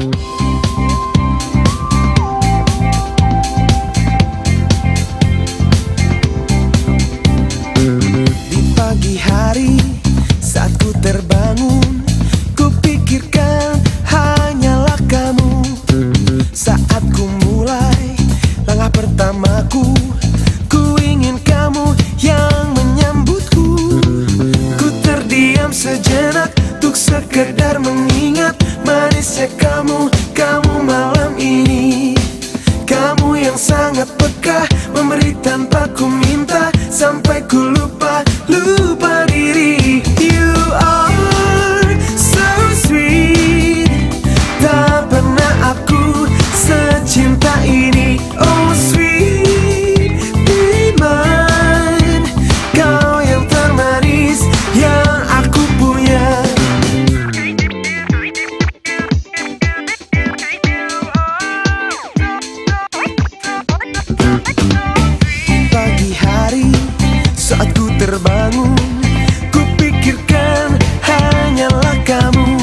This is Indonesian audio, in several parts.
Di pagi hari saat ku terbangun Ku pikirkan hanyalah kamu. Saat ku mulai langkah pertamaku sekedar mengingat manisnya kamu Kamu malam ini. Kamu yang sangat peka Memberi tanpa kumi Pagi hari saat ku terbangun Ku pikirkan hanyalah kamu.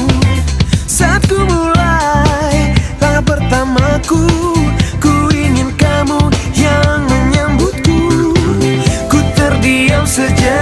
Saat ku mulai langkah pertamaku Ku ingin kamu yang menyambutku. Ku terdiam sejak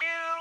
do.